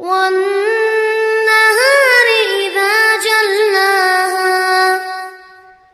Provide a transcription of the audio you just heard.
One